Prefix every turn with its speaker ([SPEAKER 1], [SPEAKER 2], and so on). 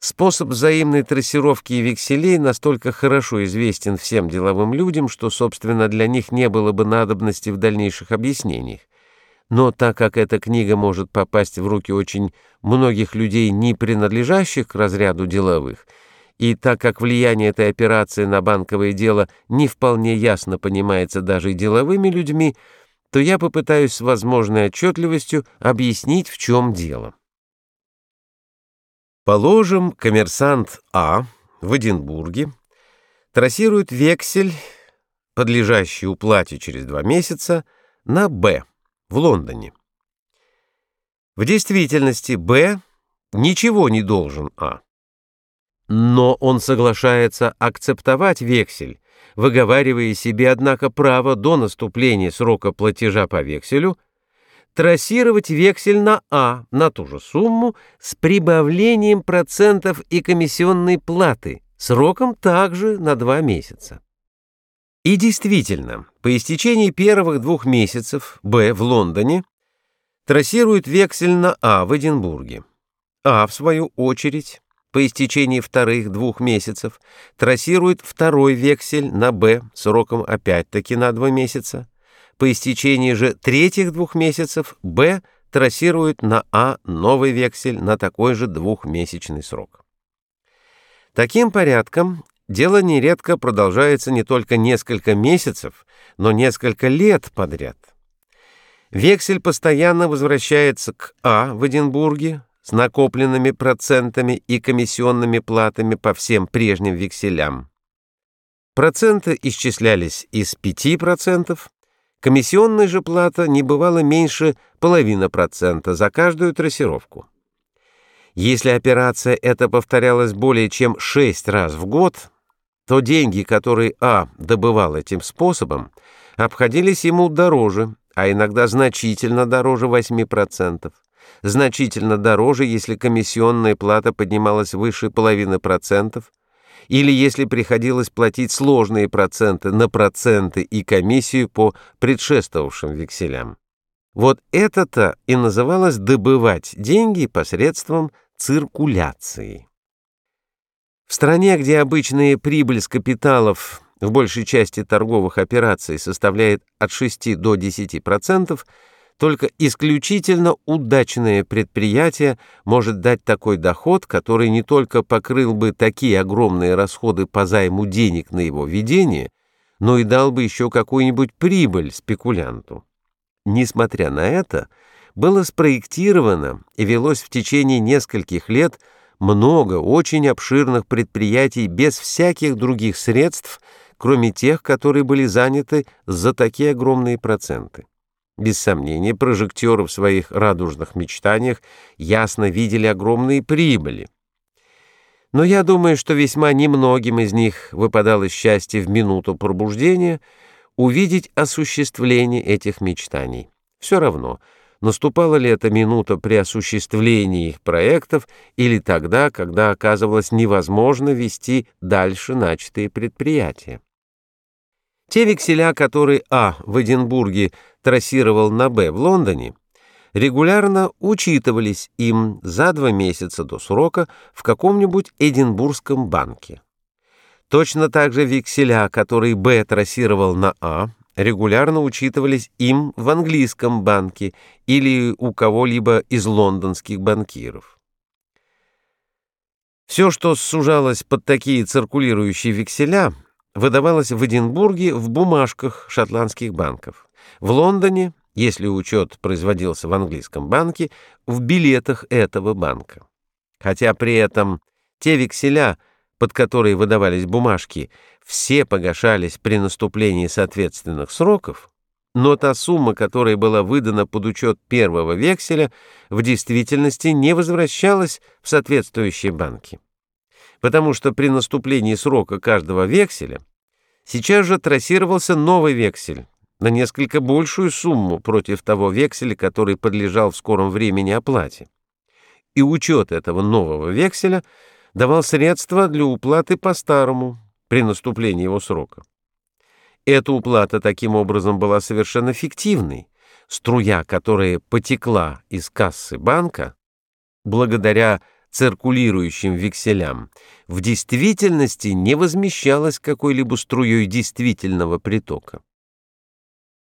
[SPEAKER 1] Способ взаимной трассировки векселей настолько хорошо известен всем деловым людям, что, собственно, для них не было бы надобности в дальнейших объяснениях. Но так как эта книга может попасть в руки очень многих людей, не принадлежащих к разряду деловых, и так как влияние этой операции на банковое дело не вполне ясно понимается даже и деловыми людьми, то я попытаюсь с возможной отчетливостью объяснить, в чем дело. Положим, коммерсант А в Эдинбурге трассирует вексель, подлежащий уплате через два месяца, на Б в Лондоне. В действительности Б ничего не должен А. Но он соглашается акцептовать вексель, выговаривая себе, однако, право до наступления срока платежа по векселю – трассировать вексель на А на ту же сумму с прибавлением процентов и комиссионной платы, сроком также на два месяца. И действительно, по истечении первых двух месяцев Б в Лондоне трассирует вексель на А в Эдинбурге. А, в свою очередь, по истечении вторых двух месяцев трассирует второй вексель на Б сроком опять-таки на два месяца. По истечении же третьих двух месяцев Б трассирует на А новый вексель на такой же двухмесячный срок. Таким порядком дело нередко продолжается не только несколько месяцев, но несколько лет подряд. Вексель постоянно возвращается к А в Эдинбурге с накопленными процентами и комиссионными платами по всем прежним векселям. Проценты исчислялись из 5%, Комиссионная же плата не бывала меньше половины процента за каждую трассировку. Если операция эта повторялась более чем 6 раз в год, то деньги, которые А добывал этим способом, обходились ему дороже, а иногда значительно дороже 8%. Значительно дороже, если комиссионная плата поднималась выше половины процентов, или если приходилось платить сложные проценты на проценты и комиссию по предшествовавшим векселям. Вот это-то и называлось добывать деньги посредством циркуляции. В стране, где обычная прибыль с капиталов в большей части торговых операций составляет от 6 до 10%, только исключительно удачное предприятие может дать такой доход, который не только покрыл бы такие огромные расходы по займу денег на его ведение, но и дал бы еще какую-нибудь прибыль спекулянту. Несмотря на это, было спроектировано и велось в течение нескольких лет много очень обширных предприятий без всяких других средств, кроме тех, которые были заняты за такие огромные проценты. Без сомнения, прожектеры в своих радужных мечтаниях ясно видели огромные прибыли. Но я думаю, что весьма немногим из них выпадало счастье в минуту пробуждения увидеть осуществление этих мечтаний. Все равно, наступала ли эта минута при осуществлении их проектов или тогда, когда оказывалось невозможно вести дальше начатые предприятия. Те векселя, которые А в Эдинбурге трассировал на Б в Лондоне, регулярно учитывались им за два месяца до срока в каком-нибудь Эдинбургском банке. Точно так же векселя, которые Б трассировал на А, регулярно учитывались им в английском банке или у кого-либо из лондонских банкиров. Все, что сужалось под такие циркулирующие векселя – выдавалась в Эдинбурге в бумажках шотландских банков. В Лондоне, если учет производился в английском банке, в билетах этого банка. Хотя при этом те векселя, под которые выдавались бумажки, все погашались при наступлении соответственных сроков, но та сумма, которая была выдана под учет первого векселя, в действительности не возвращалась в соответствующие банки потому что при наступлении срока каждого векселя сейчас же трассировался новый вексель на несколько большую сумму против того векселя, который подлежал в скором времени оплате. И учет этого нового векселя давал средства для уплаты по-старому при наступлении его срока. Эта уплата таким образом была совершенно фиктивной, струя, которая потекла из кассы банка, благодаря циркулирующим векселям, в действительности не возмещалось какой-либо струей действительного притока.